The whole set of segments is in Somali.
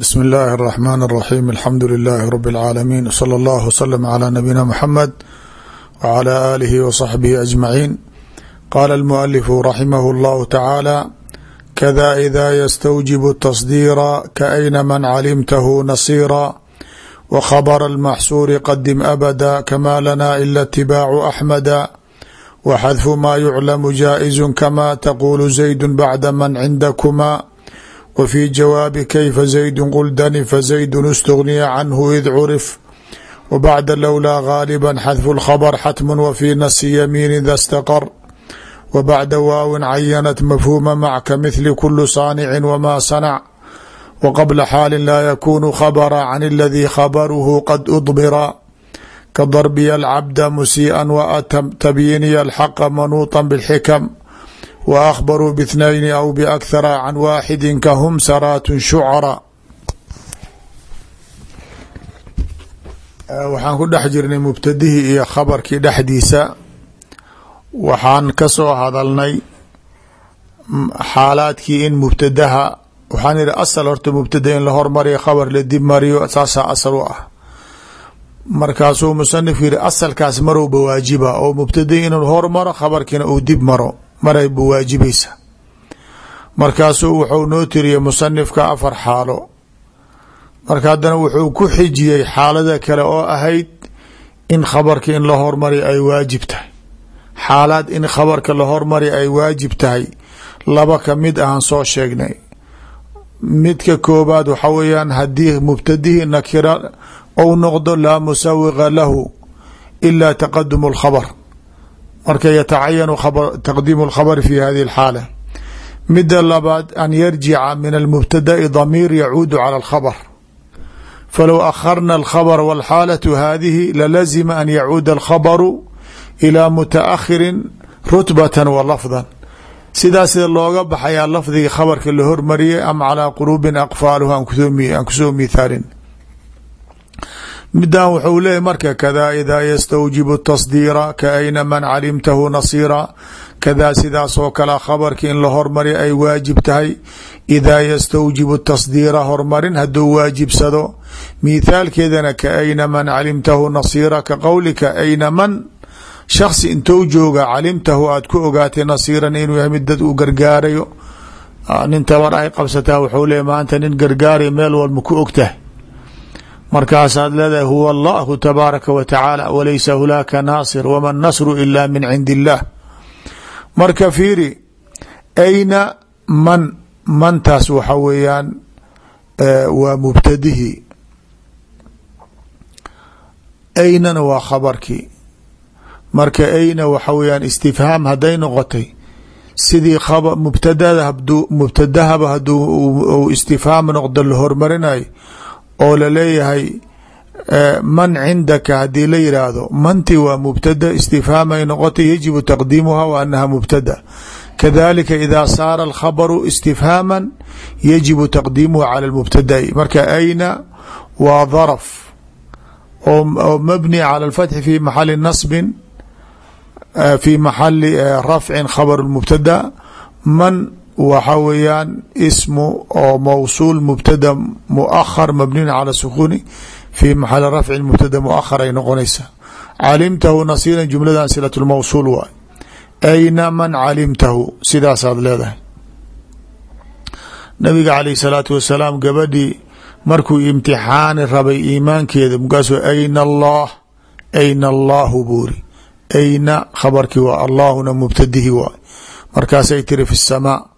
bsm اllahi الرحmn الرaxيm alxamdu لilaahi rb العaalamiin slى اllah wslm عlى nabiyina mxamed wعlى alihi wصaxbihi aجmaciin qala اlmualifu raximah اllahu tacaala kada ida ystawjib التصdيra kaayna man calimtahu nasira wkhabr اlmaxsuuri qadim abada kama lana ila اtibaacu axmada wxadfu ma yuclamu jaaئiz kama taqulu zayd bacda man cindakuma wfي jawaabi kayfa zaydu qul danifa zaydu اstugniya canhu id curif wbacda lowlaa gaaliba xadfu اlkhabr xatmu wfي nasi yamiini da staqar wbacda waawin cayanat mafhuuma macka mithli kulu saanici wma sanac wqabla xaali laa yakunu khabra can اladii khabaruhu qad udbira kadarbiya alcabda musiiئa watabyiiniya alxaqa manuuطa bاlxikm w akhbaruu bاثnayni aw bakthara can waaxidi kahum saraat shucara waxaan ku dhex jirnay mubtadihii iyo khabarkii dhexdiisa waxaan ka soo hadalnay xaalaadkii in mubtadaha waxaan ihi asal horta mubtada in la hormariyo khabar la dib mariyo saasaa asal u ah markaasuu musanif yihi asalkaas marowba waajiba oo mubtadii inuu hormaro khabarkiina uu dib maro maray bu waajibaysa. Markaasuu wuxuu noo tiriyey musanifka afar xaalo. Marka haddana wuxuu ku xijiyey xaalada kale oo ahayd in khabarka in la hormari ay waajib tahay. Xaalaad in khabarka la hormari ay waajib tahay laba ka mid ahaan soo sheegnay. Midka koobaad waxa weeyaan haddii mubtadihii nakira ou noqdo laa musawiqa lahu ila taqadum اlkhabr marka yatacayanu taqdiimu lkhabr fi hadihi اlxaala mida labaad an yarjica min almubtada'i damiir yacuudu cala alkhabr falow akharna alkhabr walxaalatu hadihi lalazima an yacuuda alkhabaru ilaa mutaakhirin rutbatan wa lafdan. Sidaa sida looga baxayaa lafdiga khabarka la hormariyay am calaa quluubin aqfaaluhu aan ku soo mihaalin midan wuxuu leeyahy marka kada ida ystawjibu tasdiira kaayna man calimtahu nasira kadaa sidaas oo kale khabarki in la hormari ay waajib tahay idaa ystawjibu tasdiira hormarin haduu waajibsado. Mithaalkeedana kaayna man calimtahu nasira ka qowlika ayna man shaksi intou jooga calimtahu aad ku ogaatay nasiiran inuu yahay mid dad u gargaarayo. Nin tabar ay qabsataa wuxuu leeyahy maanta nin gargaarayo meel walma ku ogtahay markaasaad leedahay huwa allahu tabaaraka wa tacaala walaysa hunaaka naasir wama nasru ila min cindi illaah marka fiiri ayna man mantaas waxa weeyaan waa mubtadihii aynana waa khabarkii. Marka ayna waxa weeyaan istifhaam hadday noqotay sidii mubtadahaba haduu istifhaam noqdo la hormarinayo oo la leeyahay man cindaka haddii la yidhaahdo manti waa mubtada istifhaam ay noqotay yajibu taqdiimuha wa anaha mubtada. Kadalika ida saara alkhabaru istifhaama yajibu taqdiimuhu cala mubtadai marka ayna waa darf oo mabni cala alfatxi fi maxali nasbin fi maxali rafcin khabar mubtada man waxa weeyaan ismu oo mawsuul mubtada muahar mabniun cala sukuni fi maxali rafci mubtada muahar ay noqonaysaa calimtahu nasiiran jumladan silat lmawsuul waay ayna man calimtahu? Sidaasaad leedahay. Nabiga calayh salaatu wasalaam gabadhii markuu imtixaani rabay iimaankeeda markaasuu ayna allah ayna allahu buuri ayna khabarkii waa allahuna mubtadihi waay markaasay tiri fi samaa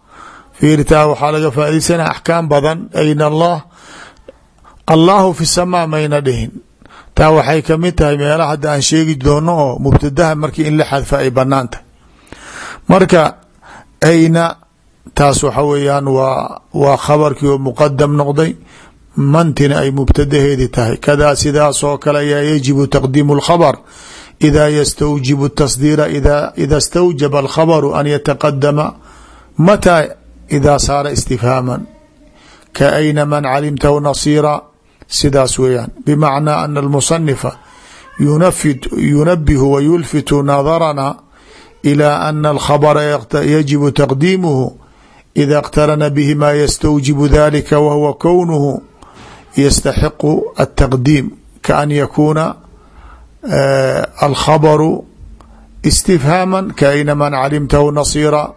fiirtaa waxaa laga faaidaysana axkaam badan ayna allah allahu fi samaa mayna dhihin. Taa waxay ka mid tahay meelaha hadda aan sheegi doono oo mubtadaha markii in la xadfa ay bannaan tahay. Marka ayna taas waxa weeyaan waa waa khabarkii oo muqadam noqday. Mantina ay mubtadaheedi tahay. Kadaa sidaas oo kale ayaa yajibu taqdiimu اlkhabr ida ystawjibu tasdiira ida stawjaba alkhabru an yataqadama mataa idaa saara istifhaaman ka ayna man calimtahu nasiira sidaas weeyaan bimacnaa ana almusanifa yunabihu wayulfitu nadarana ilaa ana alkhabra yajibu taqdiimuhu ida اqtarana bihi ma ystawjibu dalika wahuwa kownuhu yastaxiqu ataqdiim kaan yakuuna alkhabru istifhaama kaayna man calimtahu nasiira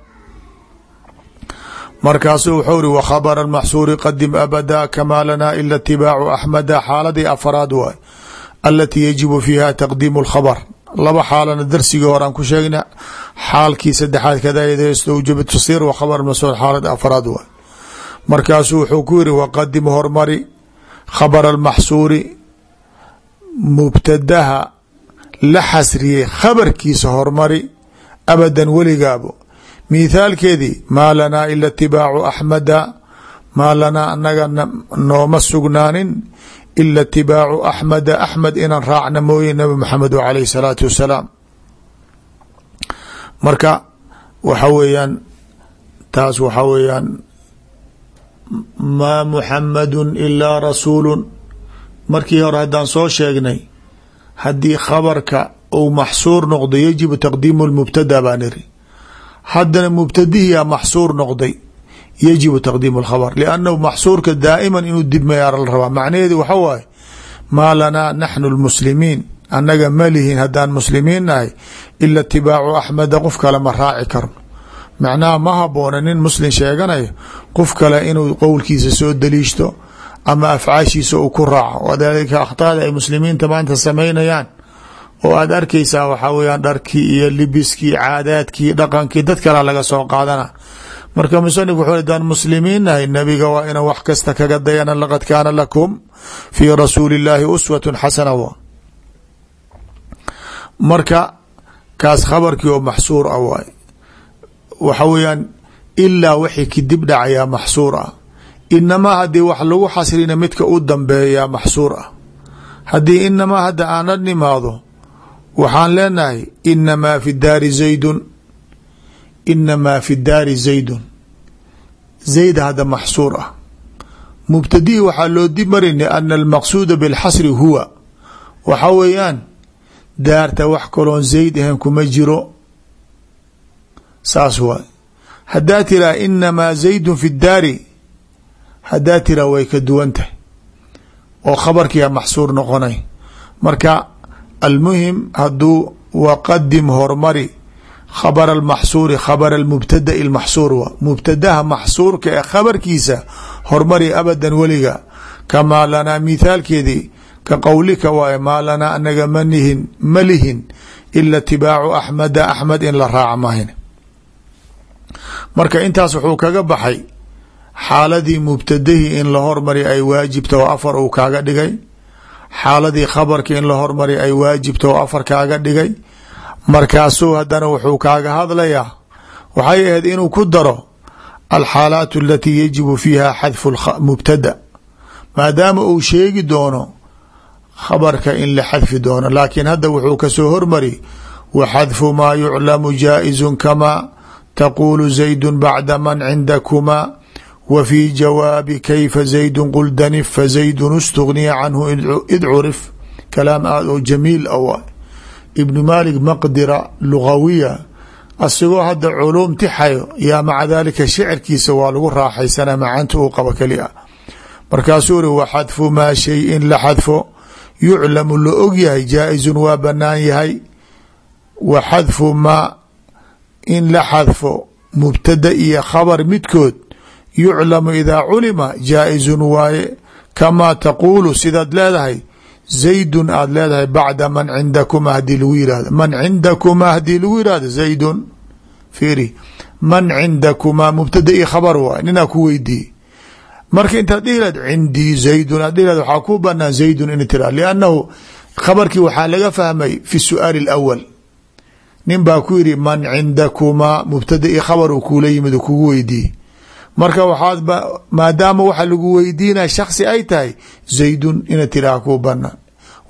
markaasuu wuxuu iri wkhabr maxsuuri qadim abada kama lana ila itibaacu axmada xaaladii afaraad waay alatii yajibu fiiha taqdiimu اlkhabr laba xaalana darsigii horaan ku sheegna xaalkii saddexaad kadastawjab tasir wa khabr masuud xaalad afraad waay. Markaasuu wuxuu ku yiri waqadim hormari khabr almaxsuuri mubtadaha la xasriyey khabarkiisa hormari abadan weligaabo mithaalkeedii maa lanaa ila itibaacu axmada maa lanaa anaga nooma sugnaanin ila itibaacu axmeda axmed inaan raacna mooye nabi maxamed alayh salaatu wasalaam. Marka waxa weeyaan taas waxa weeyaan maa muxamadu ilaa rasuulu markii hore haddaan soo sheegnay haddii khabarka uu maxsuur noqdo yajibu taqdiimu lmubtada baan iri haddana mubtadihiyaa maxsuur noqday yajibu taqdiimu اlkhabr liannahu maxsuurka daa'iman inuu dibmayaa la rabaa. Macnaheedu waxa waaye maa lanaa naxnu lmuslimiin annaga ma lihin haddaan muslimiin nahay ila itibaacu axmeda qof kale ma raaci karno. Macnaha ma haboona nin muslim sheeganayo qof kale inuu qowlkiisa soo daliishto ama afcaashiisa uu ku raaco. Wadalika akhtaada ay muslimiinta maanta samaynayaan oo aad arkaysaa waxaa weyaan dharkii iyo libiskii caadaadkii dhaqankii dad kala laga soo qaadana. Marka musanif wuxuu hadaan muslimiin nahay nabiga waa inaan wax kasta kaga dayana laqad kaana lakum fii rasuuli uswatun xasana. W marka kaas khabarkii oo maxsuur ah waxa weeyaan ilaa wixii kadib dhacayaa maxsuur ah. Inamaa wax lagu xasrina midka u dambeeyaa maxsuur ah. Haddii inamaa hadda aana nimaado waxaan leenahay inamaa fi daari zaydun. Inamaa fi daari zaydun. Zayd hadda maxsuur ah. Mubtadihi waxaa loo dib marin ana almaqsuuda bilxasri huwa. Waxa weeyaan daarta wax kaloon zayd ahayn kuma jiro. Saas waay. Haddaa tiraa inamaa zaydun fi daari haddaa tiraa way ka duwan tahay. Oo khabarkiia maxsuur noqonay. Marka almuhim hadduu waqadim hormari khabr almaxsuuri khabr almubtada'i lmaxsuur wa mubtadaha maxsuurka ee khabarkiisa hormari abadan weliga kamaa lanaa mithaalkeedii ka qowlika waaye maa lanaa anaga manihin ma lihin ila itibaacu axmeda axmed in la raaca mahin marka intaas wuxuu kaga baxay xaaladii mubtadahii in la hormari ay waajibta oo afar uu kaaga dhigay xaaladii khabarka in la hormari ay waajibta oo afar kaaga dhigay. Markaasuu haddana wuxuu kaaga hadlayaa waxay ahayd inuu ku daro alxaalaat alatii yajibu fiiha xadfu mubtada. Maadaama uu sheegi doono khabarka in la xadfi doono laakiin hadda wuxuu ka soo hormari wa xadfu maa yuclamu jaa'izu kamaa taquulu zaydu bacda man cindakumaa wa fii jawaabi kayfa zaydu qul danif fazaydun istugniya canhu id curif kalaam aad oo jamiil a ibnu maalik maqdira lugawiya asigoo hadda culuum tixayo yaa maca dalika shicirkiisa waa lagu raaxaysana macaanta uu qabo keli a markaasuu uri wa xadfu maa shay in la xadfo yuclamu la og yahay jaa-izun waa banaan yahay wa xadfu in la xadfo mubtada iyo khabar midkood yuclamu idaa culima jaa-izun waaye. Kamaa taquulu sidaad leedahay zaydun aada leedahay bacda man cindakuma haddii lagu yihahdo man cindakumaa haddii lagu yihahdo zaydun. Fiiri. Man cindakumaa mubtada i khabar waay ninaa ku weydiiye marka intaad dhihi lahad cindii zaydun aad dhihi lahad waxaa ku banaan zaydun in tira liannahu khabarkii waxaa laga fahmay fi su'aali alawal nin baa ku yidhi man cindakumaa mubtada i khabar uu kuula yimid kugu weydiiye marka waxaad maadaama waxa lagu weydiinaya shaksi ay tahay zaydun ina tiraha kuu banaan.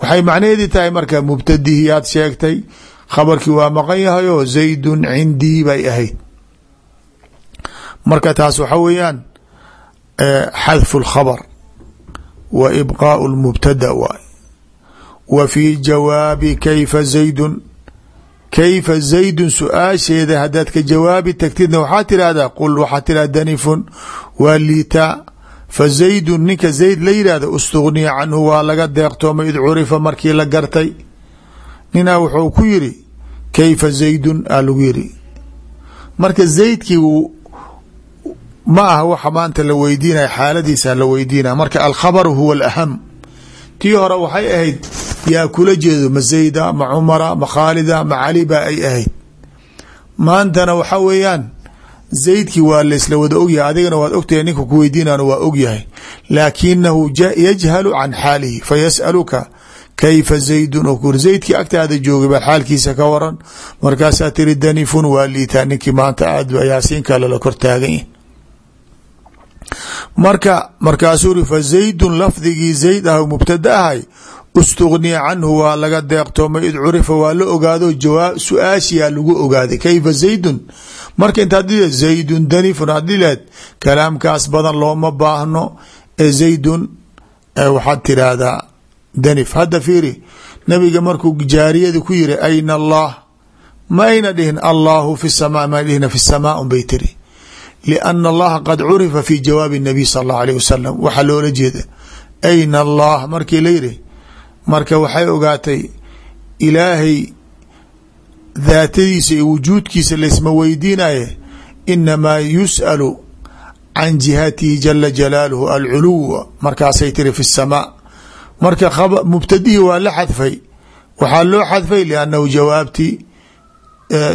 Waxay macnaheedi tahay marka mubtadihi sheegtay khabarkii waa maqan yahay oo zaydun cindii bay ahayd. Marka taas waxa weeyaan xadfu اlkhabr wa ibqaau lmubtada waay. Wa fii jawaabi kayfa zaydun kayfa zaydun su'aasheeda haddaad ka jawaabi tagtidna waxaa tirahdaa qul waxaa tirahda danifun waa liitaa fa zaydun ninka zayd la yidhahdo istugniya canhu waa laga deeqtoomay id curifa markii la gartay ninaa wuxuu ku yiri kayfa zaydun aa lagu yiri marka zaydkii ma aha waxa maanta la weydiinaya xaaladiisa la weydiinaya marka alkhabaru huwa alaham tii hore waxay ahayd yaa kula jeedo ma zayda ma cumara ma khaalida ma cali ba ay ahayd. Maantana waxa weeyaan zaydkii waa laysla wada ogyahay adigana waad ogtahay ninka ku weydiinana waa ogyahay. Laakinahu yajhalu can xaalihi fayasaluka kayfa zaydun oo kur zaydkii agtaada joogay baa xaalkiisa ka waran. Markaasaa tiri danifun waa liitaa maanta aad yaasiin kale la kor taagan yahi marka markaasuu ri fa zaydun lafdigii zayd ah mubtada ahay istugniya canhu waa laga deeqtoomay id curifa waa la ogaado su'aashiyaa lagu ogaaday kayfa zaydun? Marka dhile zaydun danifun aad dhileed kalaamkaas badan looma baahno ee zaydun waxaad tiraahdaa danif hadda fiiri nabiga markuu jaariyada ku yiri ayna allah? Ma ayna dhihin allahu fi samaa ma dhihna fi samaa un bay tiri. Liana allaha qad curifa fi jawaabi nabiy sal allahu alayh wasalam waxaa loola jeeda ayna allah? Markii marka waxay ogaatay ilaahay daatadiisa iyo wujuudkiisa laysma weydiinaye inamaa yus'alu can jihatihi jala jalaaluhu alculuwa markaasay tiri fi samaa marka mubtadihii waa la xadfay. Waxaa loo xadfay liannahu jawaabtii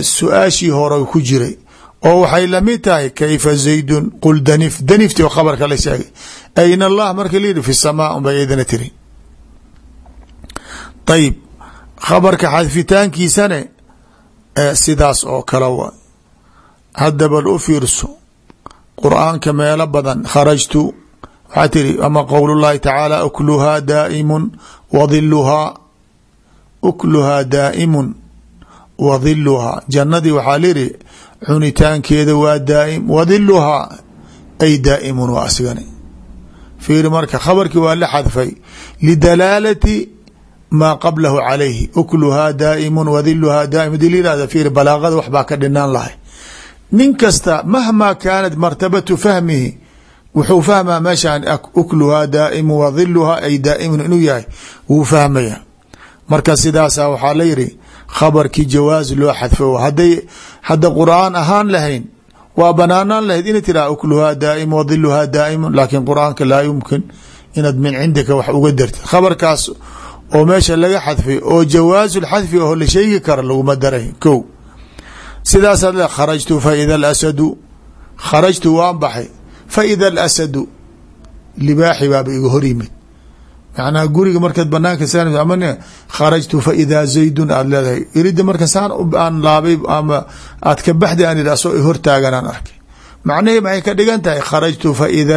su'aashii hore ku jiray. Oo waxay la mid tahay kayfa zaydun? Qul danif danifti oo khabarka la sheegay. Ayna allah? Marka la yidhi fi samaa unbay idana tiri ayib khabarka xadfitaankiisane sidaas oo kale wa hadda bal u fiirso qur'aanka meelo badan kharajtu waxaa tiri ama qowl llahi tacaala ukluhaa daaimun wadiluhaa ukluhaa daa'imun wa diluhaa jannadii waxaa liyihi cunitaankeeda waa daa'im wadiluhaa ay daa'imun waa asigani. Fiiri marka khabarkii waa la xadfay lidalaalati maa qablahu calayhi. Ukluhaa daa'imun wadiluhaa daa'im. Hadii la yihahda fiiri balaaqada wax baa ka dhinaan lahay. Nin kasta mahmaa kaanat martabatu fahmihi wuxuu fahmaa meeshaan ukluhaa daa'imu wadiluhaa ay daa'imun inuu yahay wuu fahmaya. Marka sidaasa waxaa la yidhi khabarkii jawaaz loo xadfo haday hadda qur'aan ahaan lahayn waa banaanaan lahayd ina tiraha ukluhaa daa'im wadiluhaa daa'imun laakiin qur'aanka laa yumkin inaad min cindika wax uga dartid. Khabarkaas oo meesha laga xadfay oo jawaasulxadfi oo la sheegi kara laguma daray ko sidaasaad le kharajtu faida alasadu kharajtu waan baxay. Faida alasadu libaaxi baaba iga hor yimid. Macnaha guriga markaad banaanka sa ama kharajtu faidaa zaydun aada leedahay. Irida marka saan aan laabay ama aad ka baxday aan asoo hortaaganaan arkay. Macnahii maxay ka dhigan tahay? Kharajtu faida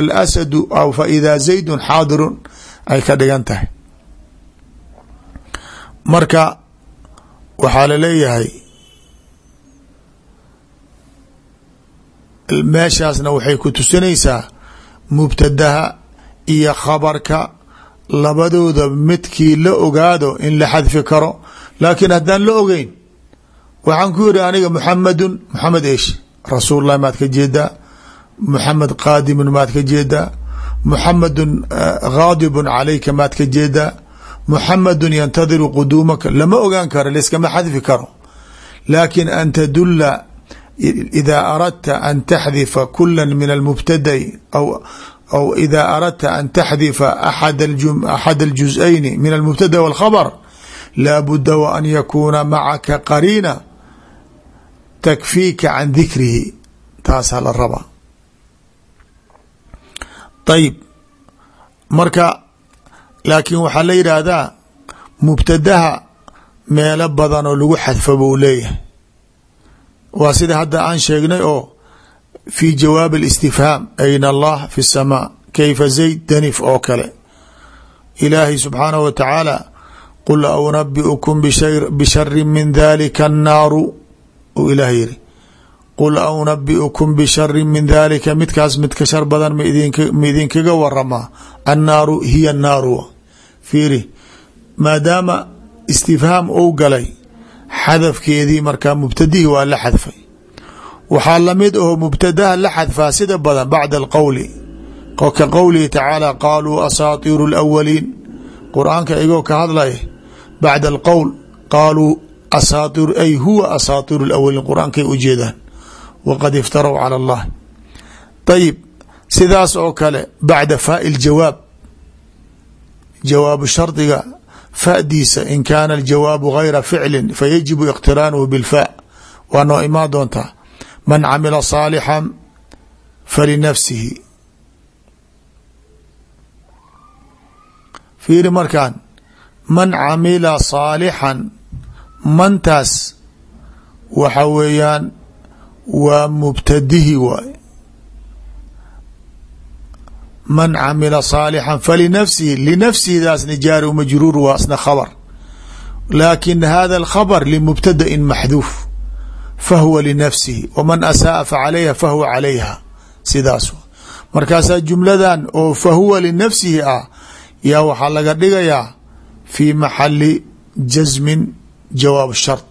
ay ka dhigan tahay marka waxaa la leeyahay meeshaasna waxay ku tusinaysaa mubtadaha iyo khabarka labadooda midkii la ogaado in la xadfi karo. Laakiin haddaan la ogeyn waxaan ku yidhi aniga muxamedun muxamed eesh rasuulullahi maad ka jeedaa muxamed qaadimun maad ka jeedaa muxamedun gaadibun calayka maad ka jeedaa muxamedun yantadiru quduumaka. Lama ogaan karo layskama xadfi karo. Laakin an tadula ida aradta an taxdifa kula min almubtadai aw ida aradta an taxdifa axad aljuz'ayni min almubtada walkhabr laa budda wa an yakuuna macaka qariina takfiika can dikrihi taasaa la rabaa ayib marka laakiin waxaa la yidhaahdaa mubtadaha meelo badan oo lagu xadfa buu leeyahay waa sida hadda aan sheegnay oo fi jawaab اlistifhaam ayna allah fi الsamaa kayfa zayd danif oo kale ilaahay subxaanaه wa tacaala qul aunabiukum bishari min dalika الnaaru uu ilaah yiri qul aunabiukum bishari min dalika midkaas midka shar badan ma idinkaga waramaa annaaru hiya naaru fiiri maadaama istifhaam ou galay xadafkeedii markaa mubtadihii waa la xadfay waxaa la mid aho mubtadaha la xadfaa sida badan bacda alqowli ka qowlihi tacaala qaaluu asaatiiru اlawaliin qur'aanka igoo ka hadlaya bacda alqowl qaaluu asaatiir ay huwa asaatiiru اlawaliin qur'aankay ujeedaan waqad iftarow calى اllah ayib sidaas oo kale bacda faai ljawaab jawaabu shardiga fadiisa in kaana aljawaabu gayra ficli fayajibu iqtiraanuhu bilfa waa noo imaan doontaa man camila saalixan falinafsihi fiiri markaan. man camila saalixan mantaas waxa weeyaan waa mubtadihi waay. Man camila saalixan falinafsihi linafsihidaasna jaari majruur waa asna khabr laakin hada alkhabr limubtadain maxduuf fahuwa linafsihi waman asaaa facalayha fahuwa calayha. Sidaas markaasaa jumladan oo fahuwa linafsihi ah yaa waxaa laga dhigayaa fi maxali jasmin jawaab shart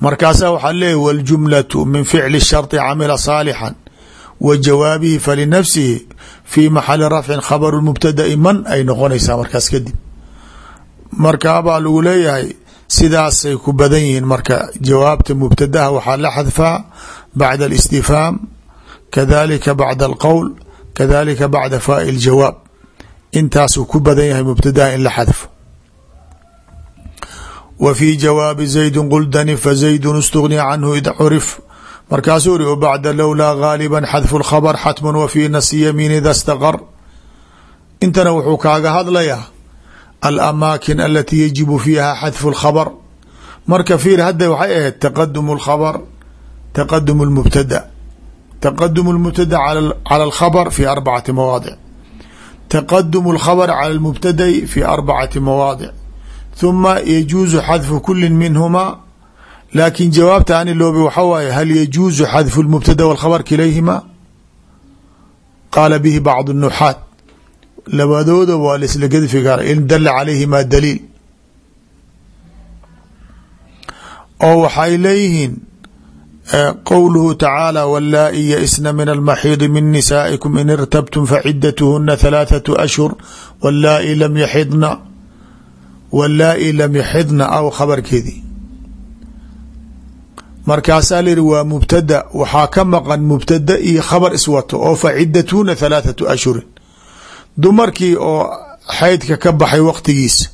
markaasaa waxaa leeyahy waljumlatu min ficli sharطi camila saalixan wa jawaabihi falinafsihi fi maxali rafcin khabaru mubtada'i man ay noqonaysaa markaas kadib markaabaa lagu leeyahay sidaasay ku badan yihiin marka jawaabta mubtadaha waxaa la xadfaa bacda اlistifhaam kadalika bacda alqowl kadalika bacda faai اljawaab intaasuu ku badan yahay mubtadaha in la xadfo w fii jawaabi zaydin quldani fazaydun istugniya canhu id curif markaasuu ri bacda lowlaa gaaliba xadfu lkhabr xatmun wafii nasi yamiin ida staqar intana wuxuu kaaga hadlayaa alamaakin alatii yajibu fiiha xadfu lkhabr marka fiir hadda waxay ahayd taqadum lkhabr taqadum lmubtada taqadum lmubtada cala alkhabr fi arbacati mawaadic taqadum lkhabr cala lmubtadai fi arbacati mawaadic huma yajuusu xadfu kulin minhumaa laakiin jawaabta ani loobi waxa waaye hal yajuusu xadfu lmubtada walkhabar kilayhima? Qaala bihi bacdu nuxaat labadooda waa la isla gedfi kara in dala calayhimaa daliil. Oo waxay leeyihiin e, qowluhu tacaala wallaa-i yaisna min almaxiidi min nisaa'ikum in irtabtum facidatuhuna halaathatu ashhur. Wallaa-i lam yaxidna wallaa'i lam yaxidna aw khabarkeedii. Markaasaa layihi waa mubtada waxaa ka maqan mubtada iyo khabar iswato oo facidatuhuna halaathatu ashhurin dumarkii oo xaydka ka baxay waqtigiisa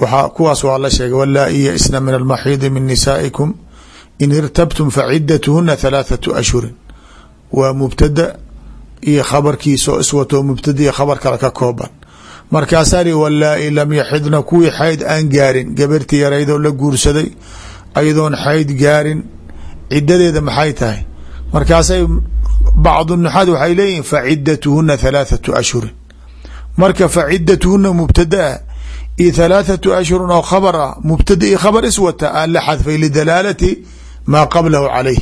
waa kuwaas waa la sheegay wallaa'i yaisna min almaxiidi min nisaa'ikum in irtabtum facidatuhuna halaathatu ashhurin waa mubtada iyo khabarkiisa oo iswato mubtada iyo khabar kale ka kooban markaasaa li wallaa'i lam yaxidna kuwii xayd aan gaarin. Gabartii yaraydoo la guursaday ayadoon xayd gaarin cidadeeda maxay tahay? Markaasay bacdu nuxaad waxay leeyihiin facidatuhuna halaathatu ashhurin marka facidatuhuna mubtadaa iyo halaathatu ashhurin oo khabar ah mubtada khabar iswata aan la xadfay lidalaalati maa qablahu calayh.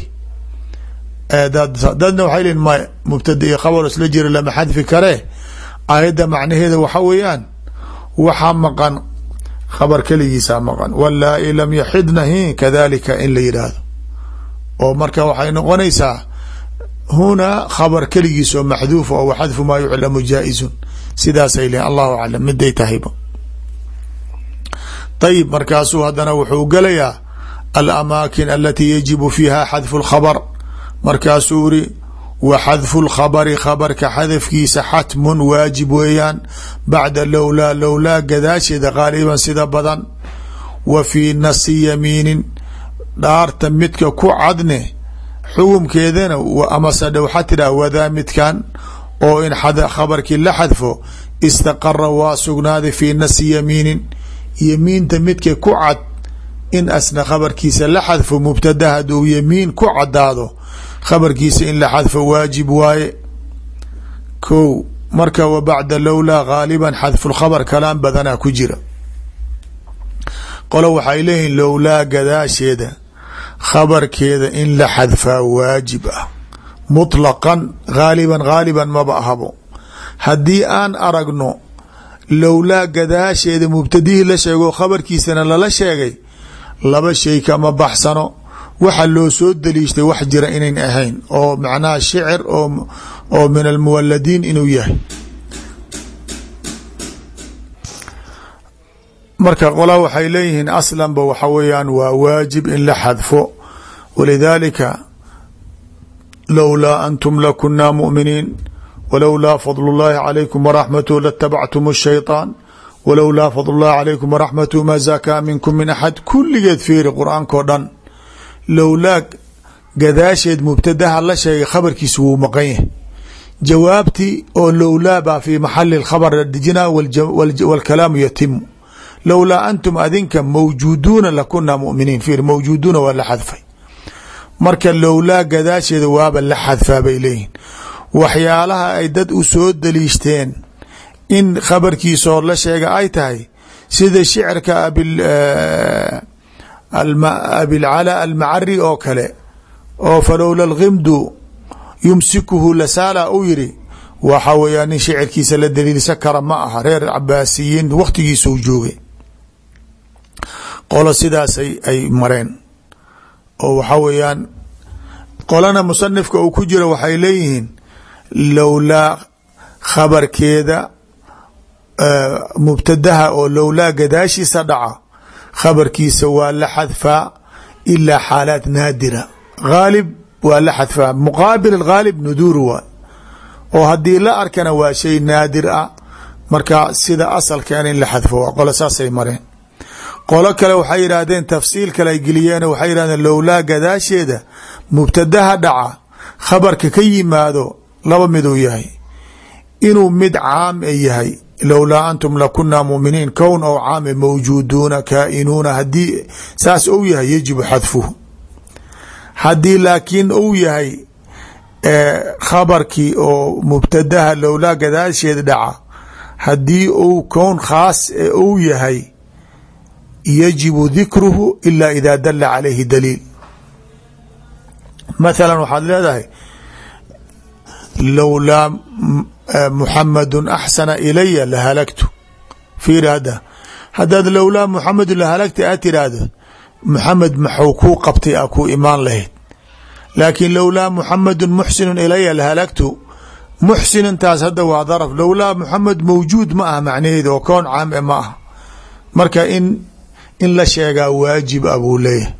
Dadna waxay leeyiin maya mubtada iyo khabar isla jira lama xadfi karee aayadda macnaheeda waxa weeyaan waxaa maqan khabar keligiisaa maqan. Wallaa'i lam yaxidna hi kadalika in la yidhaahdo oo marka waxay noqonaysaa hunaa khabar keligiis oo maxduuf oo waxadfu maa yuclamu jaa-izun. Sidaasay lehin allahu miday tahayba ayib markaasuu haddana wuxuu gelayaa alamaakin alati yajibu fiiha xadfu lkhabr markaasuu iri wa xadfu lkhabari khabarka xadafkiisa xatmun waajib weeyaan. Bacda lowlaa lowlaa gadaasheeda qaaliban sida badan. Wa fii nasi yamiinin dhaarta midka ku cadne xukumkeedana amase waxaa tidhah wadaa midkan oo in khabarkii la xadfo istaqara waa sugnaaday fii nasi yamiinin. Yamiinta midka ku cad in asna khabarkiisa la xadfo mubtada haduu yamiin ku cadaado khabarkiisa in la xadfo waajib waaye. Ko marka wa bacda lowlaa gaaliban xadfu lkhabar kalaan badanaa ku jira. Qolo waxay leeyihiin lowlaa gadaasheeda khabarkeeda in la xadfaa waajib ah. Muطlaqan gaaliban gaaliban maba ahabo. Haddii aan aragno lowlaa gadaasheeda mubtadihii la sheego khabarkiisana lala sheegay laba shay kama baxsano waxa loo soo daliishtay wax jira inayn ahayn oo macnaha shicir oo min almuwaladiin inuu yahay marka qola waxay leeyihiin aslanba waxa weeyaan waa waajib in la xadfo walidaalika lowlaa antum lakunaa mu'miniin walowlaa fadl اllahi calaykum waraxmatuh latabactum الshayطaan walowlaa fadl اllahi calaykum waraxmatuh ma zakaa minkum min axad kulligeed fiiri qur-aankao dhan lowlaa gadaasheed mubtadaha la sheegay khabarkiisa wuu maqan yahay. Jawaabtii oo lowlaa baa fi maxali khabr la dejina wاlkalaamu yatimu. Lowlaa antum adinka mawjuuduuna lakunaa muminiin fiir mawjuuduuna waa la xadfay. Marka lowlaa gadaasheeda waaba la xadfaa bay leeyihiin waxyaalaha ay dad u soo daliishteen in khabarkiisaoo la sheega ay tahay sida shicirka abilcala almacari oo kale oo falowla alghimdu yumsikuhu lasaala u yiri waxa weyaa nin shicirkiisa la daliilsan kara ma aha reer cabaasiyiin wakhtigiisuu joogay. Qolo sidaasay ay mareen oo waxa weeyaan qolana musanifka uu ku jiro waxay leeyihiin lowlaa khabarkeeda mubtadaha oo lowlaa gadaashiisa dhaca khabarkiisa waa la xadfaa ilaa xaalaat naadira. Haalib waa la xadfaa muqaabil haalib nuduur waa. Oo haddii la arkana waa shay naadir ah marka sida asalkeena in la xadfo waa qolo saasay mareen. Qolo kale waxay yidhaahdeen tafsiil kale ay geliyeen waxay yihahdeen lowlaa gadaasheeda mubtadaha dhaca khabarka ka yimaado laba miduu yahay. Inuu mid caam e yahay lowlaa antum lakunaa muminiin kown ou caame mawjuuduuna kaainuuna haddii saas ou yahay yajibu xadfuhu haddii laakiin ou yahay khabarkii oo mubtadaha lowlaa gadaasheeda dhaca haddii uu kown khaas ou yahay yajibu dikruhu ila ida dala calayhi daliil mathala waxaad leedahay lowlaa muxamadu axsana ilaya lahalagtu fiiri hadda haddaad lowlaa muxamedu lahalagta aad tiraahdo muxamed maxuu kuu qabtay a kuu imaan lahayd. Laakiin lowlaa muxamadu muxsinu ilaya lahalagtu muxsinantaas hadda waa daraf. Lowlaa muxamed mawjuud ma aha macnaheedu oo koon caam e ma aha. Marka in in la sheegaa waajib a buu leeyahay.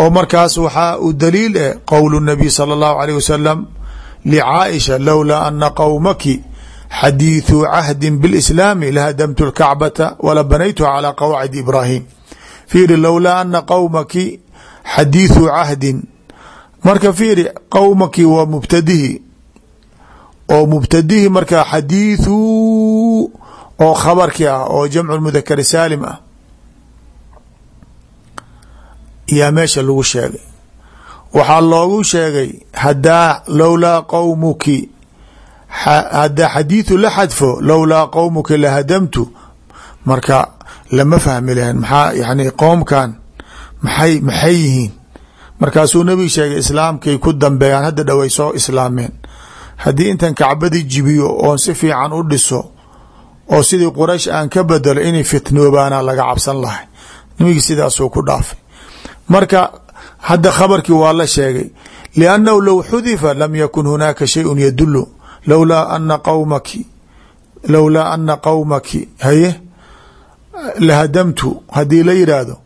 Oo markaas waxaa u daliil eh qowl nabiy sala allahu alayh wasalam lcaaisha lowlaa ana qowmaki xadiiثu cahdi biاlislaami lahadamtu اlkacbata wala banaytuha calى qawaacid ibraahim fiiri lowlaa ana qowmaki xadiiثu cahdin marka fiiri qowmaki waa mubtadihi oo mubtadihi marka xadiiثu oo khabarki ah oo jamcu mudakari saalim ah yaa meesha lagu sheegay waxaa loogu sheegay hadaa lowlaa qowmuki hadaa xadiiثu la xadfo lowlaa qowmuki lahadamtu marka lama fahmi lahen maxaa yani qoomkan maxay maxay yihiin? Markaasuu nebiga sheegay islaamkay ku dambeeyaan hadda dhoway soo islaameen. Haddii intan kacbadii jibiyo oon si fiican u dhiso oo sidii quraysh aan ka bedelo inay fitnoobaana laga cabsan lahay nebigi sidaasuu ku dhaafay. Marka hadda khabarkii waa la sheegay liannahu low xudifa lam yakun hunaaka shayun yadulu lowlaa ana qowmaki lowlaa ana qowmaki haye lahadamtu haddii la yidhaahdo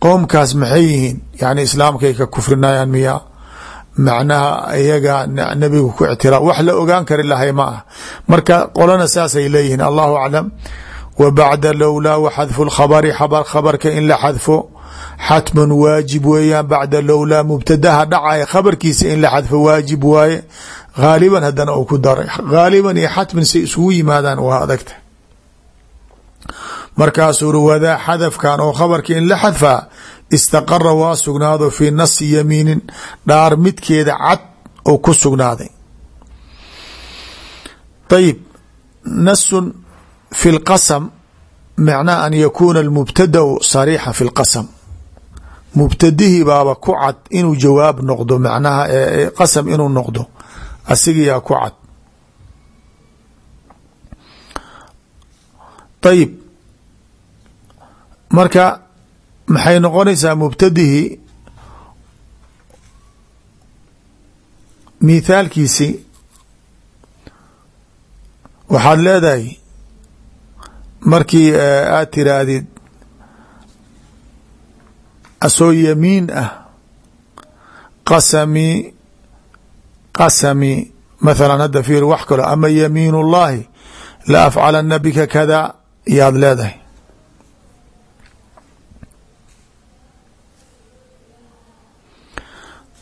qowmkaas maxay yihiin? Yani islaamkay ka kufrinayaan miyaa macnaha iyaga nebigu ku ictiraaf wax la ogaan kari lahay ma ah marka qolana saasay leeyihiin allahu aclam wa bacda lowlaa wa xadfu lkhabari khabarka in la xadfo xatman waajib weeyaan bacda lowlaa mubtadaha dhacaya khabarkiisa in la xadfo waajib waaye. Haaliban haddana uu ku daray. Haaliban iyo xatman say isugu yimaadaan waa adagta. Markaasuu uri wadaa xadafkan oo khabarka in la xadfaa istaqara waa sugnaado fii nasi yamiinin dhaar midkeeda cad oo ku sugnaaday. Ayib nasun fi lqasam macnaha an yakuuna almubtadau sariixan fi lqasam mubtadihii baaba ku cad inuu jawaab noqdo macnaha qasam inuu noqdo. Asigayaa ku cad. Ayib marka maxay noqonaysaa mubtadihii? Mithaalkiisi. Waxaad leedahay markii aad tiraahdid asoo yamiin ah. Qasami qasami mathalan hadda fiir wax kalo ama yamiin ullahi la afcalana bika kada yaad leedahay.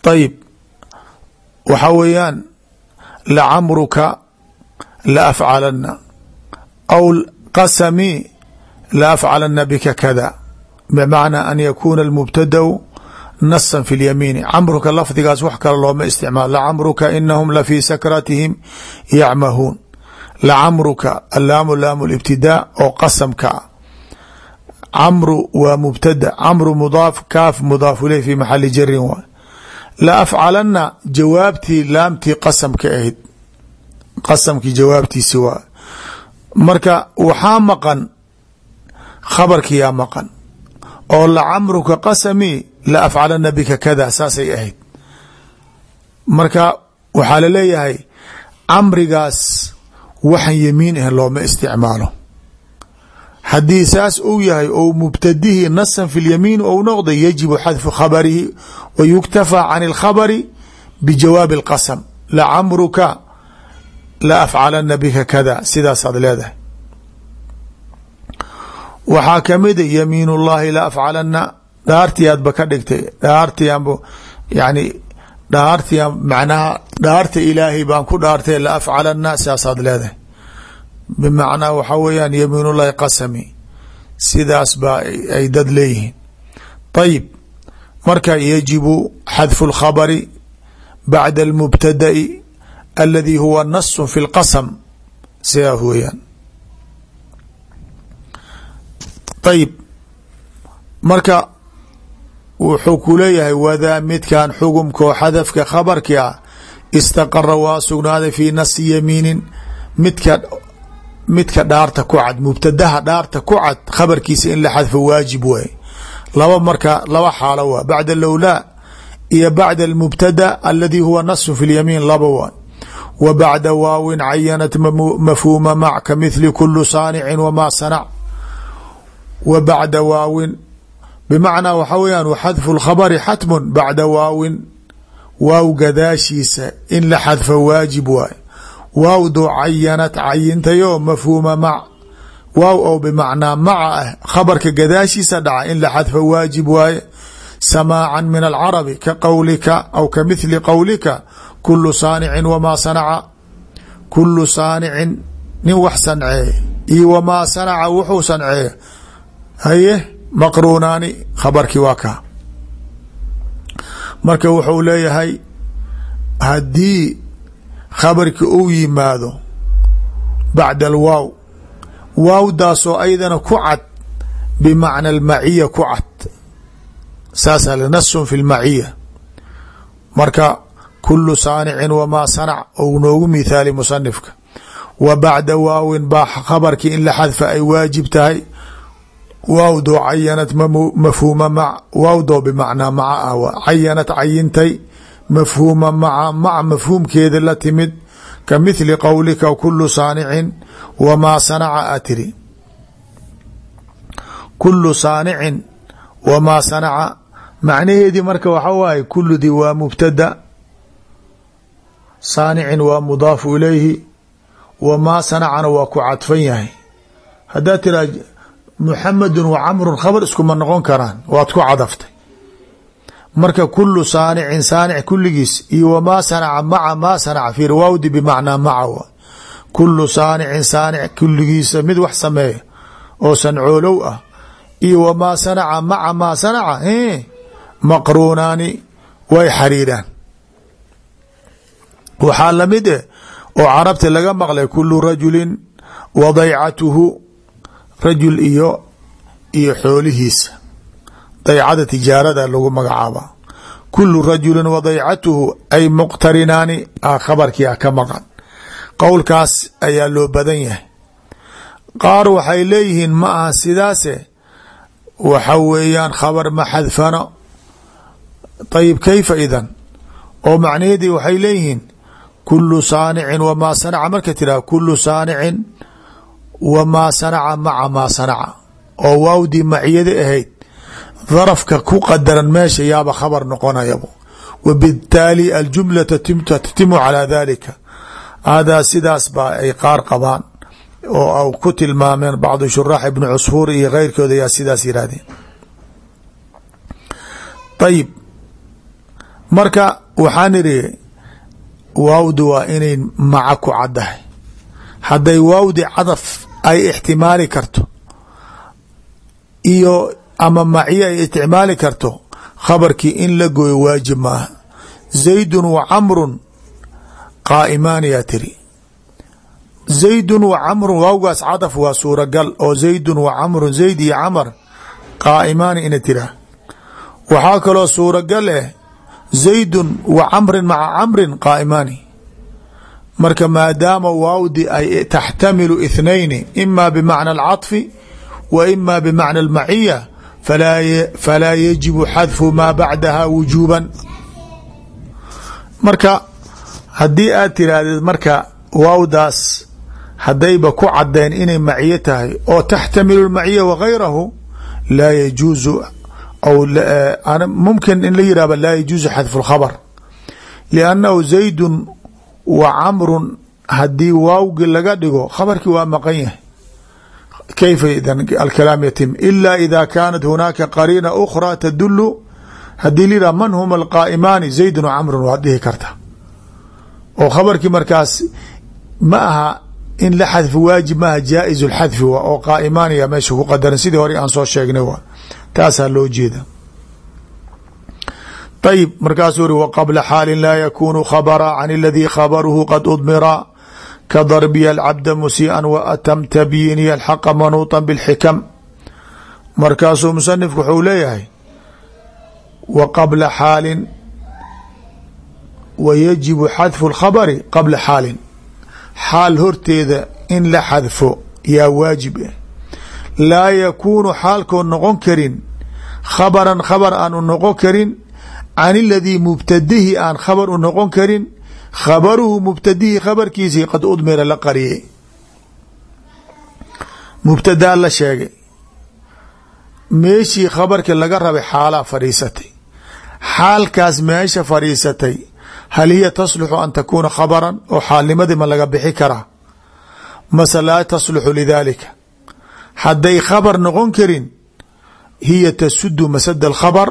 Ayib waxaa weeyaan lacamruka la afcalana aw qasami la afcalana bika kada bmacnaa an yakuna almubtadau nasan fi اlyamiini camruka lafdigaas wax kale looma isticmaal lacamruka inahum lafii sakratihim yacmahuun lacamruka allaamu laamu libtidaa oo qasamka ah camru waa mubtada camru mudaaf kaaf mudaaf ileyh fi maxali jarin waay la afcalana jawaabtii laamtii qasamka ahayd qasamkii jawaabtiisi waa marka waxaa maqan khabarkiyaa maqan oo lacamruka qasami la afcalana bika kada saasay ahayd. Marka waxaa la leeyahay camrigaas waxan yemiin ah looma isticmaalo. Haddii saas uu yahay ou mubtadihii nasan fi lyamiin ou noqday yajibu xadfu khabarihi wa yuktafaa can اlkhabari bijawaabi اlqasm lacamruka la afcalana bika kada sidaasaad leedahay waxaa kamida yamiin اllahi la afcalana dhaartiyaadba ka dhigtay dhaartiyanb yani dhaartiyan macnaha dhaarta ilaahay baan ku dhaartay la afcalana saasaad leedahay bimacnaa waxaa weeyaan yamiin ullahi qasami sidaas baa ay dad leeyihiin ayib marka yajibu xadfu اlkhabari bacda اlmubtada'i aladi huwa nasu fi اlqasm sidaas weeyaan Ayib marka wuxuu ku leeyahay wadaa midkan xugumkoo xadafka khabarki ah istaqara waa sugnaaday fii nasi yamiinin midka midka dhaarta ku cad mubtadaha dhaarta ku cad khabarkiisa in la xadfo waajib waay laba marka laba xaalo waa bacda lowlaa iyo bacda almubtada aladi huwa nasu fi lyamiin laba waa wa bacda waawin cayanat mafhuuma mac ka mithli kulu saanicin wamaa sanac wa bacda waawin. Bimacnaa waxaa weyaan xadfu lkhabari xatmun bacda waawin. Waaw gadaashiisa in la xadfo waajib waay waawdu cayanat cayintayoo mafhuuma mac. Waaw oo bimacnaa maca ah khabarka gadaashiisa dhaca in la xadfo waajib waaye samaacan min alcarabi ka qowlika aw ka mithli qowlika kulu saanicin wamaa sanaca. Kulu saanicin nin wax sanceeye iyo wamaa sanaca wuxuu sanceeye haye maqruunaani khabarkii waa kaa marka wuxuu leeyahay haddii khabarki uu yimaado bacda alwaaw waawdaasoo aydana ku cad bimacna almaciya ku cad. Saasa nasun fi lmaciya marka kulu saanicin wamaa sanac ou noogu mithaali musanifka wa bacda waawin baa khabarkii in la xadfa ay waajib tahay waawdoo cayanat mafhuuma mac waawdoo bimacnaa maca ah cayanat cayintay mafhuuma maca maca mafhuumkeeda la timid ka mithli qowlika kulu saanicin wamaa sanaca a tiri. Kulu saanicin wamaa sanaca macnaheedii marka waxa waaye kuludii waa mubtada saanicin waa mudaafu ilayhi wamaa sanacana waa ku cadfan yahay. Haddaad tiraa muxamedun wa camrun khabar iskuma noqon karaan. Waad ku cadaftay. Marka kulu saanicin saanic kuligiis iyo wamaa sanaca maca maa sanaca fi riwaawdi bimacnaa maca kulu saanicin saanic kuligiisa mid wax sameeya oo sancoolow ah iyo wamaa sanaca maca maa sanaca maqruunaani way xariiraan. Waxaa la mid eh oo carabta laga maqlay kulu rajulin wa daycatuhu rajul iyo iyo xoolihiisa daycada tijaarada lagu magacaaba. Kulu rajulin wa daycatuhu ay muqtarinaani a khabarkii ah ka maqan. Qowlkaas ayaa loo badan yahay. Qaar waxay leeyihiin ma aha sidaase. Waxa weeyaan khabar ma xadfano. Ayib kayfa idan? Oo macnaheedii waxay leeyihiin kulu saanicin wamaa sanaca marka tiraha kulu saanicin wamaa sanaca maca maa sanaca. oo waawdii maciyada ahayd darafka ku qadaran meesha yaaba khabar noqonayabo wa bitaali aljumlata tatimu calaa dalika haadaa sidaas baa ay qaar qabaan oo ku tilmaameen bacdu shuraax ibni cusfuur iyo keyrkooda ayaa sidaas yidhahdeen ayib marka waxaan idhi waawdu waa inay maca ku caddahay. Hadday waawdi cadaf ay ixtimaali karto. Iyo ama maciyo ay ixtimaali karto khabarkii in la gooyo waajib maaha. Zaydun wa camrun qaa'imaani yaa tiri. Zaydun wa camrun waawgaas cadaf waa suuragal oo zaydun wa camrun zayd iyo camar qaa'imaani ina tiraa waxaa kaloo suuragal eh zaydun wa camrin maca camrin qaa'imaani marka maadaama waawdi ay taxtamilu ithnayni ima bimacna alcaطfi wa ima bimacna almaciya falaa yajibu xadfu maa bacdaha wujuuban marka haddii aad tiraahdeed marka waawdaas haddayba ku cadeen inay maciyo tahay oo taxtamilu maciya wagayrahu laa yajuuzu aw mumkin in la yihahba laa yajuuzu xadfu lkhabr liannahu zaydun wa camrun haddii waawgi laga dhigo khabarkii waa maqan yahay. Kayfa alkalaam yatim? Ila ida kaanat hunaaka qariina ukhra tadulu haddii la yihah man huma alqaa'imaani? Zaydun camrun waad dhihi karta. Oo khabarkii markaas ma aha in la xadfi waajib maaha jaa-iz lxadfi wa oo qaa'imaaniya meesha ku qadaran sidii hore aan soo sheegnay wa taasaa loo jeeda ayib markaasuu uri wqabla xaali laa yakunu khabra can اladii khabaruhu qad udmira ka darbiya alcabda musii'an wa atam tabyiiniya alxaqa manuuطa bاlxikam markaasuu musanifku wuxuu leeyahay wa qabla xaalin wa yajibu xadfu اlkhabri qabla xaalin xaal horteeda in la xadfo yaa waajib ah laa yakuunu xaalkoon noqon karin khabaran khabar aan u noqon karin can iladii mubtadihi aan khabar u noqon karin khabaruhu mubtadihi khabarkiisii qad udmira la qariyay mubtadaa la sheegay. Meeshii khabarka laga rabay xaalaa fadhiisatay. Xaalkaas meesha fadhiisatay hal hiya tasluxu an takuuna khabaran oo xaalnimadii ma laga bixi karaa? Mase laa tasluxu lidaalika. Hadday khabar noqon karin hiya tasudu masad alkhabar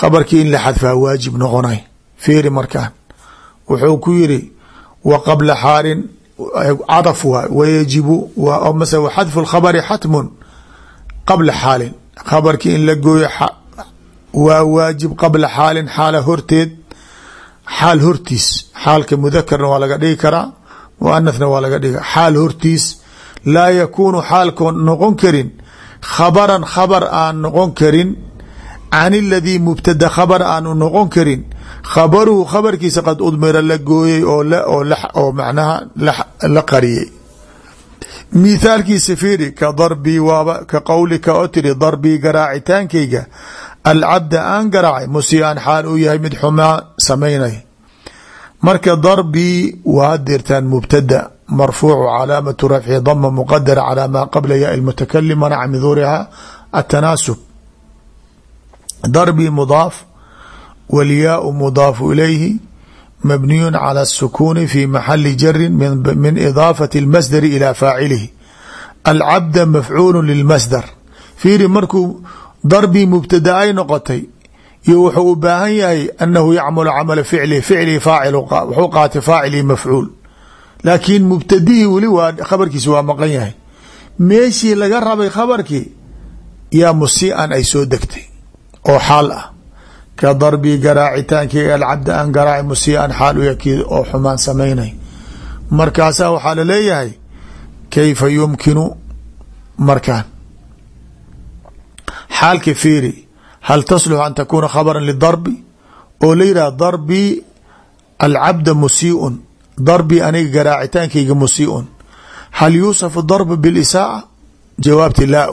khabarkii in la xadfaa waajib noqonay. Fiiri markaan wuxuu ku yiri wa qabla xaalin cadaf waay wayajibu mase xadfu lkhabari xatmun qabla xaalin. Khabarkii in la gooyo waa waajib qabla xaalin xaala horteed xaal hortiis. Xaalka mudakarna waa laga dhigi karaa muanathna waa laga dhigi xaal hortiis laa yakuunu xaalkoon noqon karin khabaran khabar aan noqon karin can iladii mubtada khabar aan u noqon karin khabaruhu khabarkiisa qad udmira la gooyey oo macnaha la qariyey. Mithaalkiisa fiiri ka darbii waaba ka qowlika oo tiri darbii garaacitaankayga alcabda aan garaacay musiian xaal uu yahay mid xumaa samaynay. Marka darbii waa dirtaan mubtada marfuucu calaamatu rafci dama muqadara calaa maa qabla yaa mutakalim manaca min duuriha atanaasub darbii mudaaf wاlyaau mudaafu ilayhi mabniyu calى الsukuni fi maxali jari min idaafati اlmasdari ilى faacilihi alcabda mafcuulu lilmasdar fiiri markuu darbii mubtada ay noqotay iyo wuxuu u baahan yahay anahu yacmalu camala ficlihi ficlii faacil wuxuu qaatay faacilii mafcuul laakiin mubtadihii weli waa khabarkiisi waa maqan yahay meeshii laga rabay khabarkii yaa musii'an ay soo degtay oo xaal ah. Ka darbii garaacitaankii alcabda aan garaaci musii'an xaal u yakeed oo xumaan samaynay. Markaasaa waxaa la leeyahay kayfa yumkinu markaan? Xaalka fiiri hal taslux an takuuna khabra lidarbi? Oo la yidhah darbii alcabda musiiun darbii aniga garaacitaankayga musiiun hal yuusafu darbu bilisaa'a jawaabti laa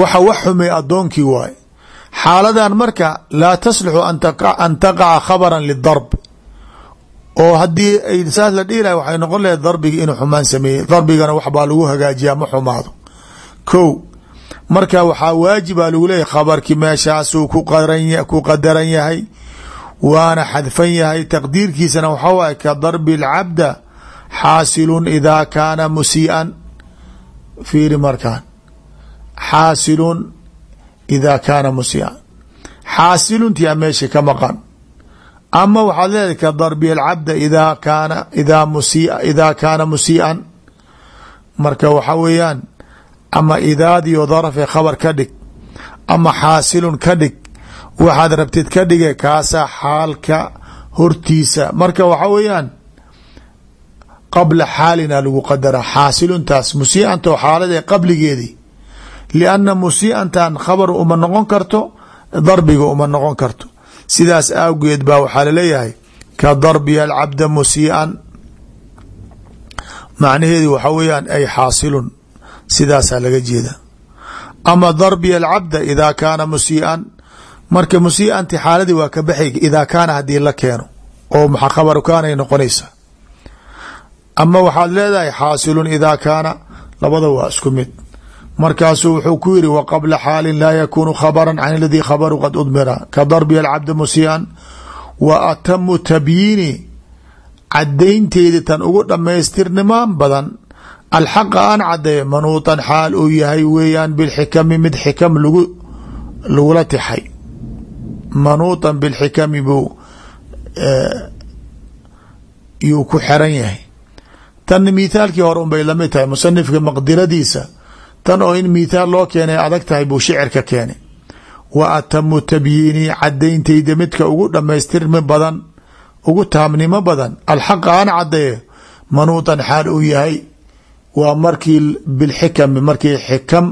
waxa wax xumay addoonkii waay. Xaaladan marka laa taslixu an taqaca khabara lidarb. Oo haddii ay saas la dhihi lahay waxay noqon lahay darbigi inuu xumaan sameeyey. Darbigana waxbaa lagu hagaajiyaa ma xumaado. Ko marka waxaa waajiba lagu leeyahy khabarkii meeshaasuu ku qadaran yahay waana xadfan yahay. Taqdiirkiisana waxa waay ka darbi اlcabda xaasilun idaa kaana musii'an fiiri markaan xaasilun idaa kaana musii'an xaasiluntiyaa meesha ka maqan. Ama waxaad leedahay ka darbi alcabda idaa kaana idaa musi idaa kaana musii'an. Marka waxa weeyaan ama idaadiyo darafe khabar ka dhig ama xaasilun ka dhig waxaad rabtid ka dhige kaasaa xaalka hortiisa. Marka waxa weeyaan qabla xaalina lagu qadaraa xaasiluntaas musii'antoo xaalade qabligeedii lianna musii'antan khabar uma noqon karto darbiga uma noqon karto sidaas awgeed baa waxaa la leeyahay ka darbiya alcabda musii'an macnaheedu waxa weeyaan ay xaasilun sidaasaa laga jeeda ama darbiya alcabda idaa kaana musii'an marka musii'anti xaaladii waa ka baxay idaa kaana haddii la keeno oo maxa khabaru kaanay noqonaysa ama waxaad leedahay xaasilun idaa kaana labada waa isku mid markaasuu wuxuu ku yiri wa qabla xaalin laa yakuunu khabran can aladii khabaru qad udmira. Ka darbi alcabda musii'an wa atamu tabyiini cadaynteedi tan ugu dhammaystirnimaan badan alxaqa aan cadeeya manuutan xaal uu yahay weeyaan bilxikami mid xikam lagu lagula tixay manuutan bilxikami buu yuu ku xeran yahay. Tan mithaalkii hore un bay la mid tahay musanifka maqdiradiisa tan oo in mithaal loo keenay adag tahay buu shicirka keenay. Wa atamu tabyiini cadayntayda midka ugu dhammaystirmi badan ugu taamnimo badan. Alxaqa aan cadeeyo manuutan xaal uu yahay. Waa markii bilxikami markii xikam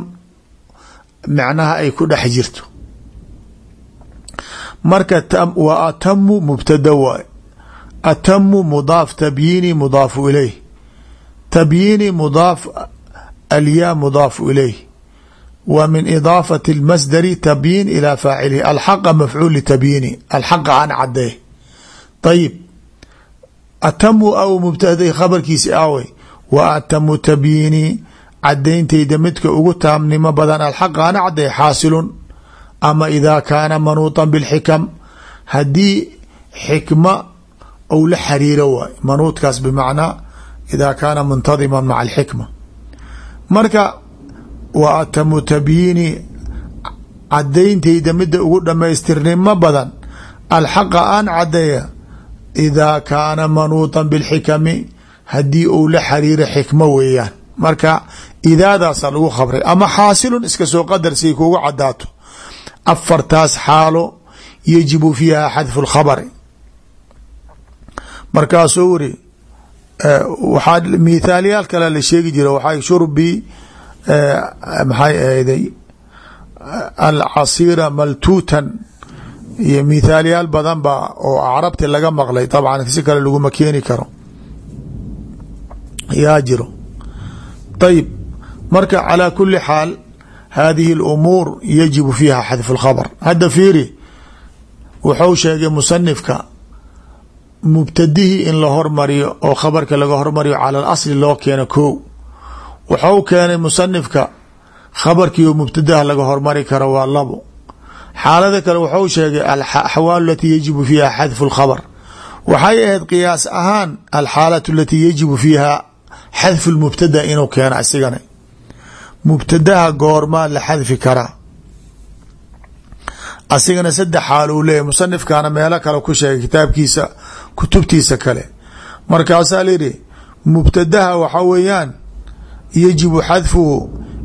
macnaha ay ku dhex jirto. Marka wa atamu mubtada waay atamu mudaaf tabyiini mudaafu ilayh. Tabyiini mudaaf alyaa mudaafu ilayh wa min idaafati اlmasdari tabyiin ilى faacilihi alxaqa mafcuul litabyiini alxaqa an cadee ayib atamu aw mubtaday khabarkiisi aawey wa atamu tabyiini cadayntayda midka ugu taamnimo badan alxaqa ana cadee xaasilun ama idaa kaana manuuطa bاlxikam haddii xikma ou la xariiro waay manuudkaas bimacnaa idaa kaana muntadiman maca alxikma marka wa atamu tabyiini cadayntayda midda ugu dhammaystirnimo badan. Alxaqa aan cadeeya idaa kaana manuutan bilxikami haddii uu la xariiro xikmo weeyaan. Marka idaadaasaa lagu khabray ama xaasilun iska soo qadar say kuugu cadaato afartaas xaalo yajibu fiiha xadfu lkhabari markaasuu wuri waxaa mithaalyaal kale la sheegi jira waxaa shurbi eh, maxay ahayday alcasiira maltuutan iyo mithaalyaal badan ba oo carabti laga maqlay dabcan si kale laguma keeni karo. Yaa jiro. Ayib marka calaa kuli xaal hadihi اlumuur yajibu fiiha xadfu اlkhabr hadda fiiri wuxuu sheegay musanifka mubtadihii in la hormariyo oo khabarka laga hormariyo cala alasli loo keeno ko wuxuu keenay musanifka khabarkii oo mubtadaha laga hormari karo waa labo. Xaalada kale wuxuu sheegay alaxwaal alatii yajibu fiiha xadfu اlkhabr waxay ahayd qiyaas ahaan alxaalatu alatii yajibu fiiha xadfu lmubtada inuu keeno isigana mubtadaha goormaa la xadfi karaa. Asigana saddex xaal uu leeyahy musanifkaana meelo kale ku sheegay kitaabkiisa kutubtiisa kale. Markaasaa layidhi mubtadaha waxa weeyaan yajibu xadfuhu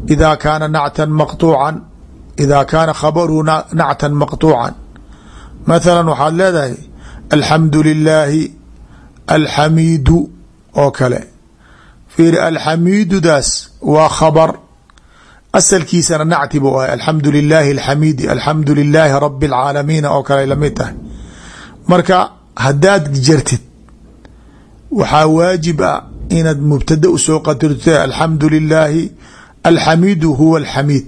idaa kana nactan maquucan idaa kaana khabaruhu nactan maqtuucan. Mathalan waxaad leedahay alxamdu lilaahi alxamiidu oo kale. Fiiri alxamiidudaas waa khabar. Asalkiisana nacti buu ahay alxamdu lilaahi alxamiidi alxamdu lilaahi rabi alcaalamiina oo kale la mid tahay. Marka haddaad jartid waxaa waajib ah inaad mubtada u soo qadirto alxamdu lilaahi alxamiidu huwa alxamiid.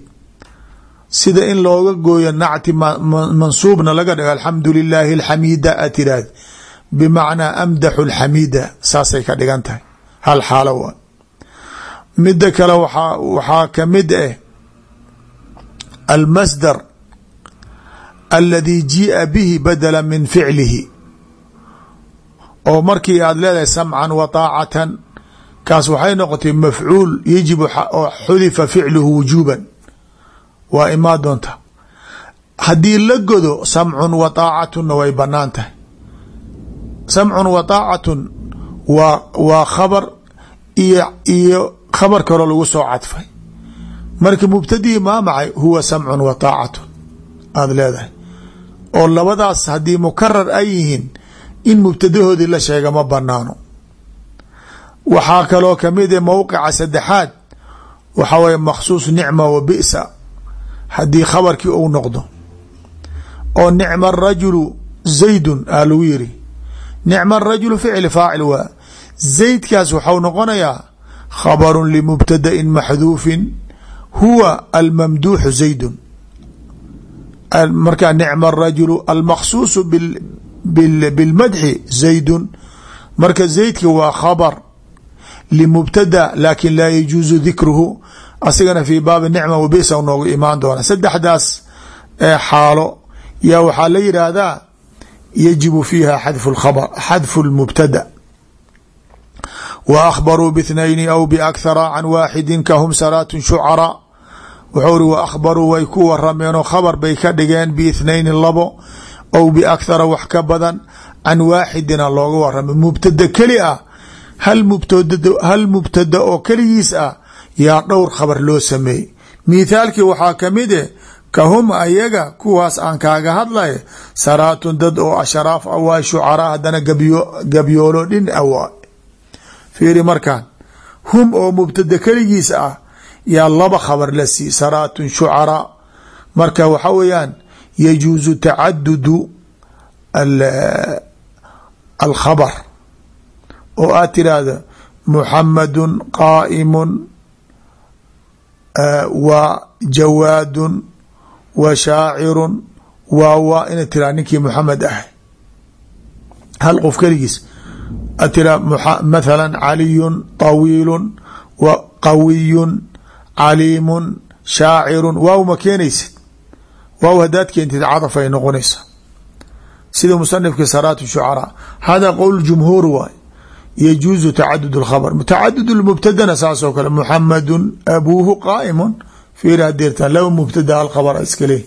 Sida in looga gooyo nacti mansuubna laga dhigo alxamdu lilaahi alxamiida a tiraahd bimacnaa amdaxu alxamiida saasay ka dhigan tahay. Hal xaalo waa. Mida kale waaa waxaa ka mid ah almasdar aladi jii'a bihi badala min ficlihi oo markii aad leedahay samcan wa taacatan kaas waxay noqotay mafcuul yajibu oo xudifa ficluhu wujuuban. Waa imaa doonta. Haddii la godo samcun wa taacatunna way bannaan tahay. Samcun wa taacatun waa waa khabar iyo iyo khabar kaloo lagu soo cadfay. Marka mubtadii maamacay huwa samcun wa taacatun aada leedahay. Oo labadaas haddii mukarar ay yihiin in mubtadahoodii la sheega ma banaano waxaa kaloo ka mid a mowqica saddexaad waxaa weye makhsuus nicma wa bisa haddii khabarkii uu noqdo oo nicma arajulu zaydun aa lagu yiri nicma arajulu ficli faacil waa zaydkaas waxau noqonayaa khabaru limubtadain maxduufin huwa almamduuxu zaydun. Markaa nicma arajulu almakhsuusu bilmadxi zaydun. Marka zaydka waa khabar limubtada laakin laa yajuuzu dikruhu. Asigana fi baabi nicma wabisa noogu imaan doona. Saddexdaas xaalo. Yaa waxaa la yidhaahdaa yajibu fiiha xadfu khabr xadfu lmubtada wa akhbaruu bithnayni aw biakhara can waaxidin kahum salaatun shucaraa wuxuu ri wa akhbaruu way ku warameenoo khabar bay ka dhigeen biithnayni labo aw biakhara wax ka badan can waaxidina looga waramay mubtada keli ah hal mubtada oo keligiis ah yaa dhowr khabar loo sameeyey. Mithaalkii waxaa ka mid e kahum ayaga kuwaas aan kaaga hadlay saraatun dad oo ashraaf a waa shucaraa haddana gabyoolo dhin a waa. Fiiri markaan hum oo mubtada keligiis ah yaa laba khabar la sii saraatun shucaraa. Marka waxa weeyaan yajuusu tacadudu alkhabar oo aad tiraahdo muxamadun qaa'imun wa jawaadun wa shaacirun waa waa ina tiraa ninkii muxamed ahay hal qof keligiis ad tiraa mathala caliyun طawiilun wa qawiyun caliimun shaacirun waaw ma keenaysid waaw haddaad keentid cadaf ay noqonaysa sida musanifka salaat shucaraa. Hada qowl jumhuur waay. Yajuuzu tacadud اkhabr tacadud mubtadana saasoo kale. Muxamadun abuuhu qaa'imun fiir hadeertaan laba mubtada hal khabara iska leh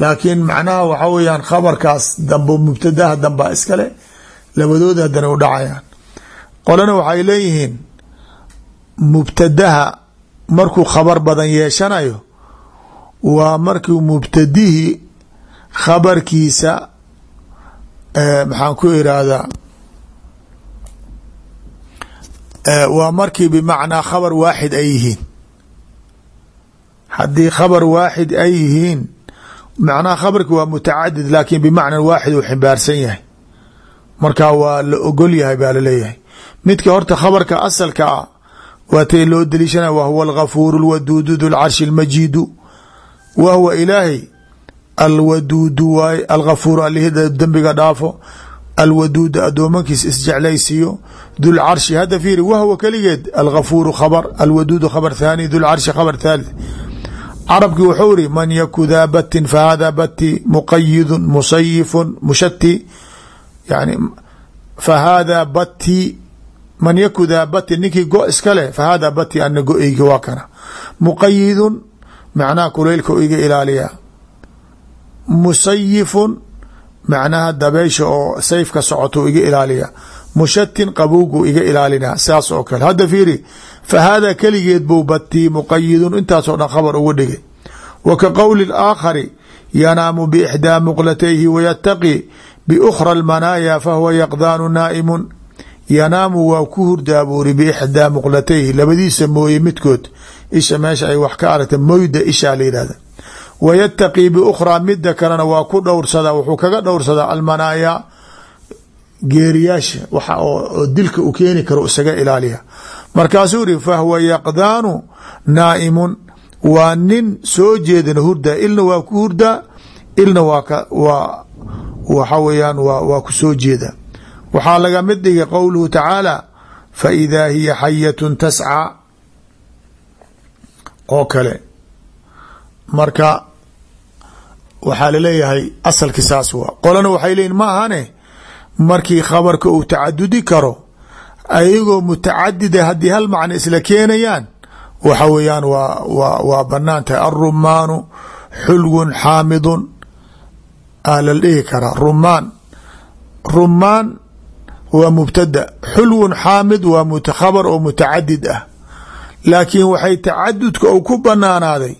laakiin macnaha waxa weyaan khabarkaas dambe mubtadaha dambaa iskale labadooda haddana u dhacayaan. Qolana waxay leeyihiin mubtadaha markuu khabar badan yeeshanayo waa markuu mubtadihii khabarkiisa maxaan ku irahdaa waa markii bimacnaa khabar waaxid ay yihiin. Haddii khabar waaxid ay yihiin macnaha khabarki waa mutacadid laakiin bimacna waaxid uu ximbaarsan yahay. Marka waa la ogol yahay baa la leeyahay midka horta khabarka asalka ah waa tay loo daliishana wa huwa algafuur alwaduudu du lcarshi almajiidu wa huwa ilaahay alwaduudu waay algafuur alihida dembiga dhaafo. Alwaduuda adoomankiis isjeclaysiiyo dulcarshi hadda fiiri wahwa keligeed algafuuru khabr alwaduudu khabr thaani dulcarshi khabr thalith carabkii wuxuu iri man yaku daa batin fahada bati muqayidu musayifun mushati yani fahada bati man yaku daa batin ninkii go iska leh fahada bati ana go-eyga waa kana. Muqayidun macnaha kuleylka iga ilaaliya. Musayifun macnaha dabeysha oo sayfka socoto iga ilaaliya. Mushatin qabowgu iga ilaalina saas oo kale. Hadda fiiri fa haadaa keligeed buu batii muqayidun intaasoo dhan khabar ugu dhigay. Wa ka qowli aakhari yanaamu biixdaa muqlatayhi wayataqi biukhra almanaaya fahuwa yaqdaanu naa'imun. Yanaamu waa ku hurdaa buuri biixdaa muqlatayhi labadiisa mooye midkood isha meesha ay wax ka aragta moyda ishaa la yihahda wayataqii biukhraa midda kalena waa ku dhowrsadaa wuxuu kaga dhowrsadaa almanaaya geeriyaasha waxa oo dilka u keeni karo isaga ilaaliya. Markaasuu iri fahuwa yaqdaanu naa'imun. Waa nin soo jeedana hurdaa ilna waa ku hurdaa ilna waa waxa weeyaan waa ku soo jeeda. Waxaa laga mid dhigay qowluhu tacaala fa idaa hiya xayatun tascaa oo kale. Marka waxaa la leeyahay asalki saas waa. Qolana waxay leeyihiin ma ahane markii khabarka uu tacadudi karo ayagoo mutacadida haddii hal macno isla keenayaan waxa weeyaan waa wa waa bannaan tahay. Alrumaanu xulwun xaamidun. Aa la dhihi karaa rumaan rumaan waa mubtada. Xulwun xaamid waa mkhabar oo mutacadid ah laakiin waxay tacadudka ou ku banaanaaday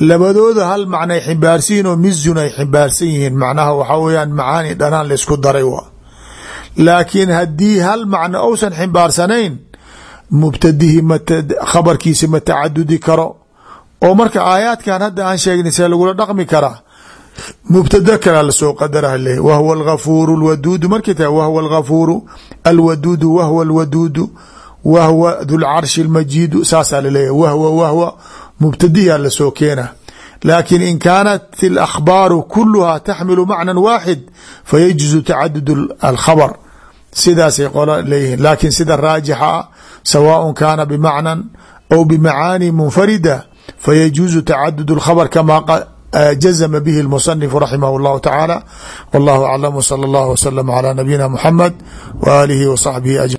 labadooda hal macnay ximbaarsanyihin oo mizun ay ximbaarsan yihiin. Macnaha waxaa weyaan macaani dhanaan laysku daray wa laakiin haddii hal macno ousan ximbaarsanayn mubtadihi khabarkiisa ma tacadudi karo. Oo marka aayaadkan hadda aan sheegnay see lagula dhaqmi karaa mubtada kala la soo qadara le wahwa algafuuru lwaduudu markay tahay wahwa algafuuru alwaduudu wahwa alwaduudu wahwa dulcarshi lmajiidu saasaa laleeyahy wahwa wahwa mubtadiyaa lasoo keena laakiin in kaanat alakhbaaru kuluhaa taxmilu macnan waaxid fayajuzu tacadud alkhabr sidaasay qola leeyihiin laakiin sida raajixa ah sawaaء kaana bimacnan aw bimacaani munfarida fayajuuzu tacadud اlkhabr kama jazma bihi اlmusanifu raximah اllahu tacaala wallahu aclam wslى اllah wslm عlى nabiyina muxamed w aalihi w saxbihi ajmain